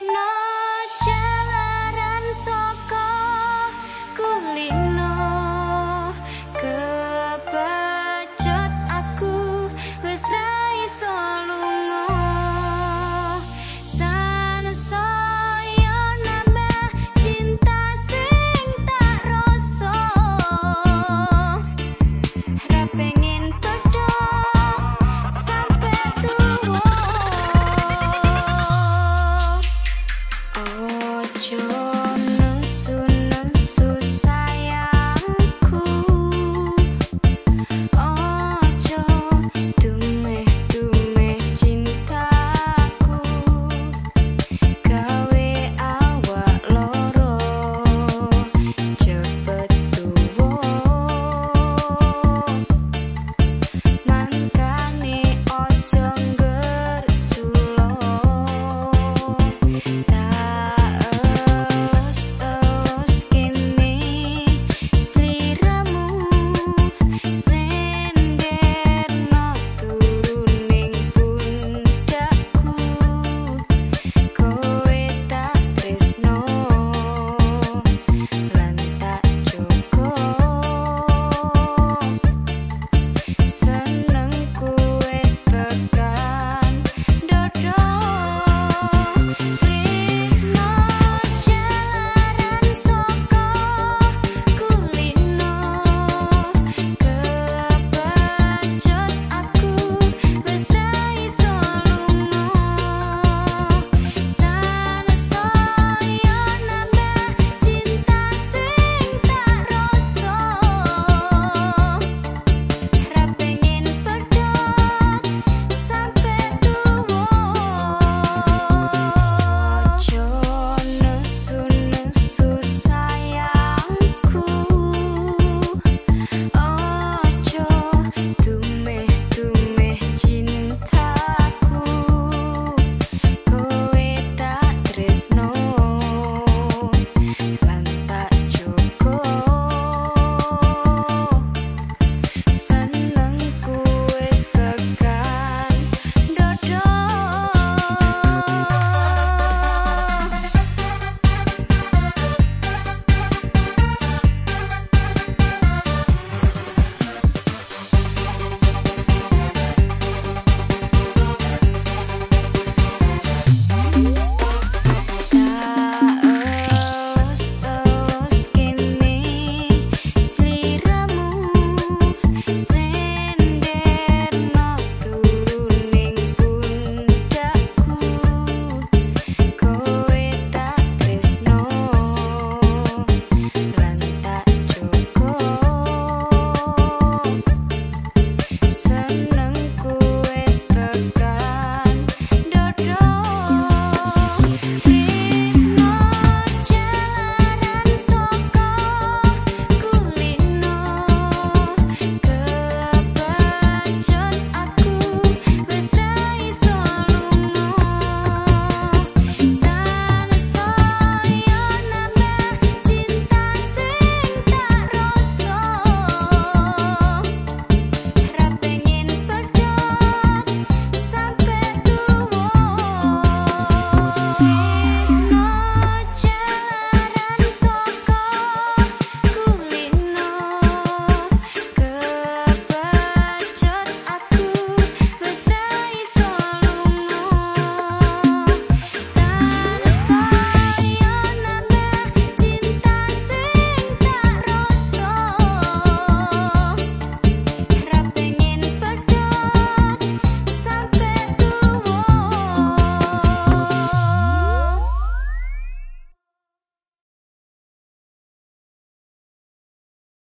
No.